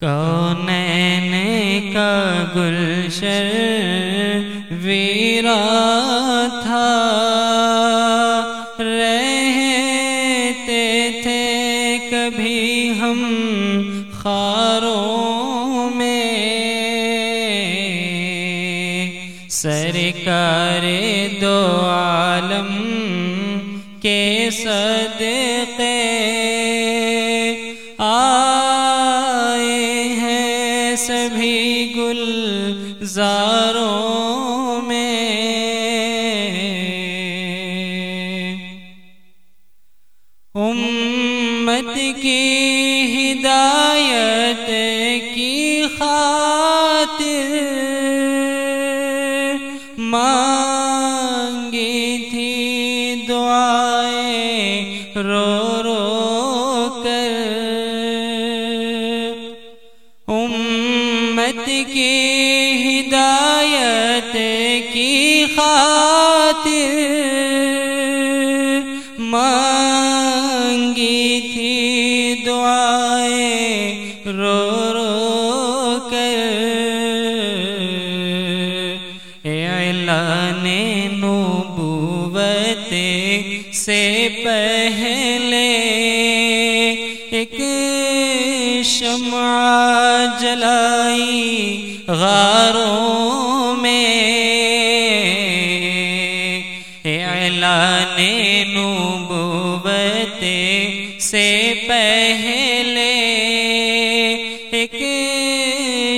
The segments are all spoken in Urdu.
کونین کا گلشر ویرا تھا۔ رہتے تھے کبھی ہم خاروں میں۔ سرکار دو عالم کے صدقے گل زاروں میں۔ امت کی ہدایت کی خاطر ماں کی خاطر مانگی تھی دعائیں رو رو کر۔ اعلان نبوت سے پہلے ایک شمع جلائی غاروں اعلان نبوت سے پہلے ایک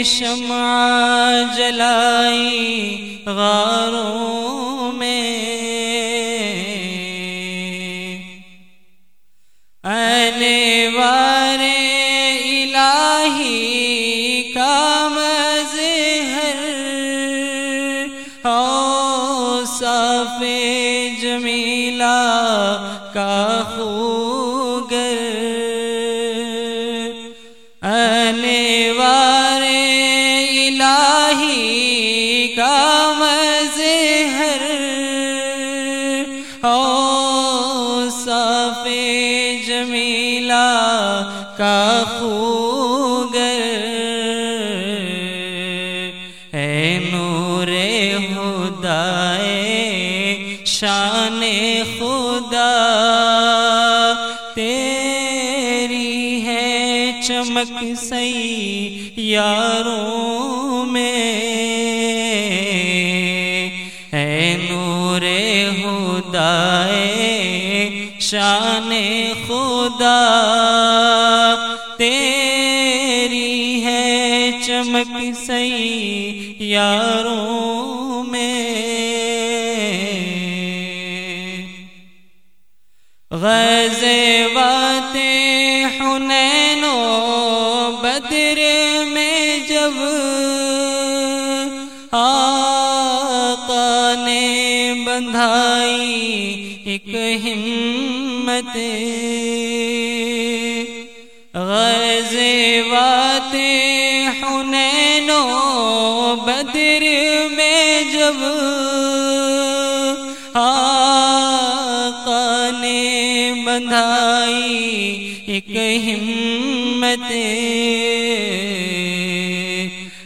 شمع جلائی غاروں میں آنے والے کا خوگر۔ انوار الہی کا مظہر۔ او صاف جمیلہ کا خوگر چمک سی یاروں میں۔ اے نور خدائے، شان خدا، تیری ہے چمک سی یاروں میں۔ غزوات حنین و بدر میں جب آقا نے بندھائی ایک ہمت غزوات حنین و بدر میں جب آقا نے بندھائی ایک ہمت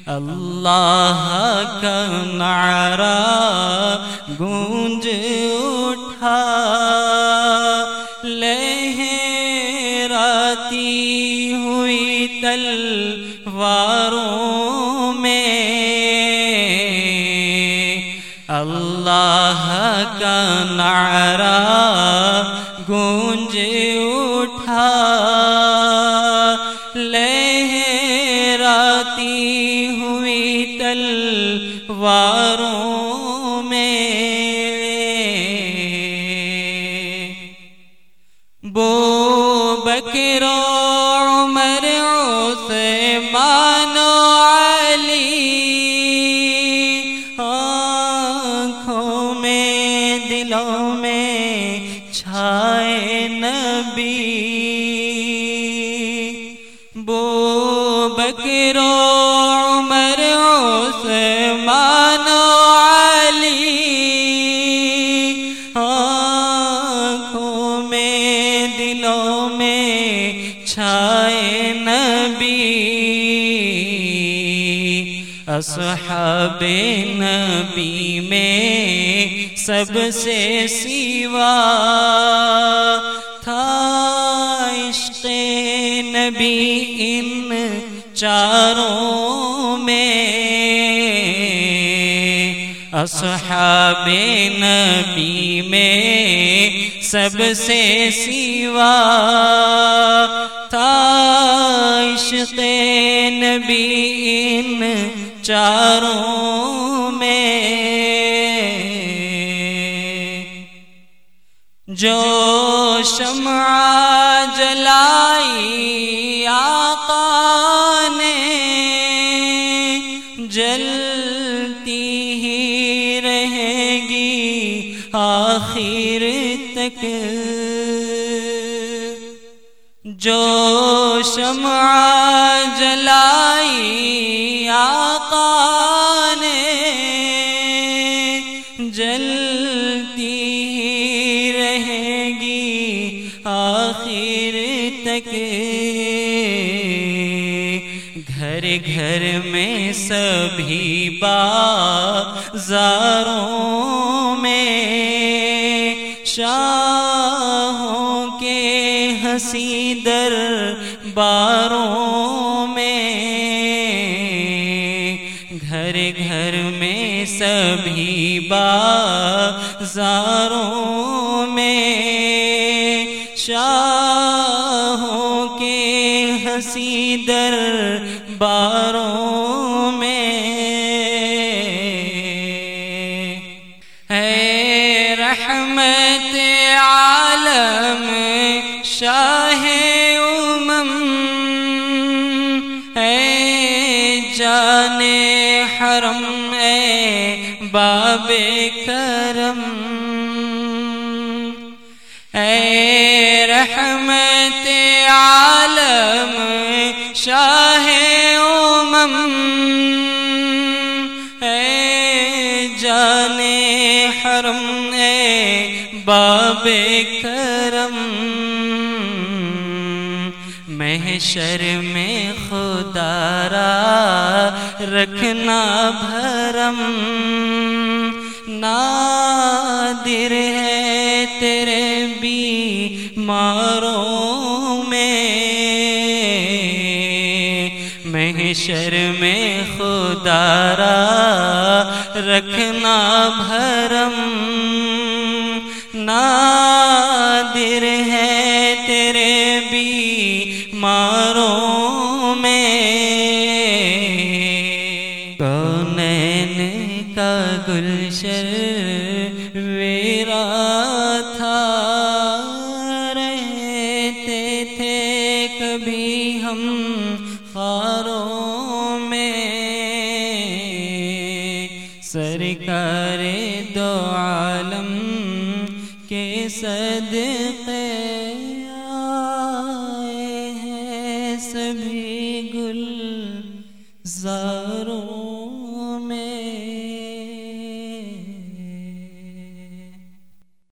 اللہ کا نعرہ گونج اٹھا لہراتی ہوئی تلواروں میں اللہ کا نعرہ تلواروں میں بو بکر عمر عثمان و علی آنکھوں میں دلوں میں چھائے نبی اصحاب نبی میں سب سے سیوا تھا عشق نبی ان چاروں میں۔ اصحاب نبی میں سب سے سیوا تھا عشق نبی ان چاروں میں جو شمع جلائی آقا نے جلتی ہی رہے گی آخر تک جو شمع جلائی آقا نے جلتی ہی رہے گی آخر تک۔ گھر گھر میں سبھی بازاروں میں شاہوں کے ہنسی باروں میں گھر گھر میں سبھی بازاروں میں شاہوں کے ہنسی در باروں اے جان حرم اے باب کرم۔ اے رحمت عالم، شاہ امم۔ اے جان حرم اے باب کرم۔ محشر میں خدا را رکھنا بھرم۔ نادر ہے تیرے بھی ماروں میں۔ محشر میں خدا را رکھنا بھرم۔ نادر کا گلشر ویرا تھا۔ رہتے تھے کبھی ہم خاروں میں۔ سرکار دو عالم کے صدقے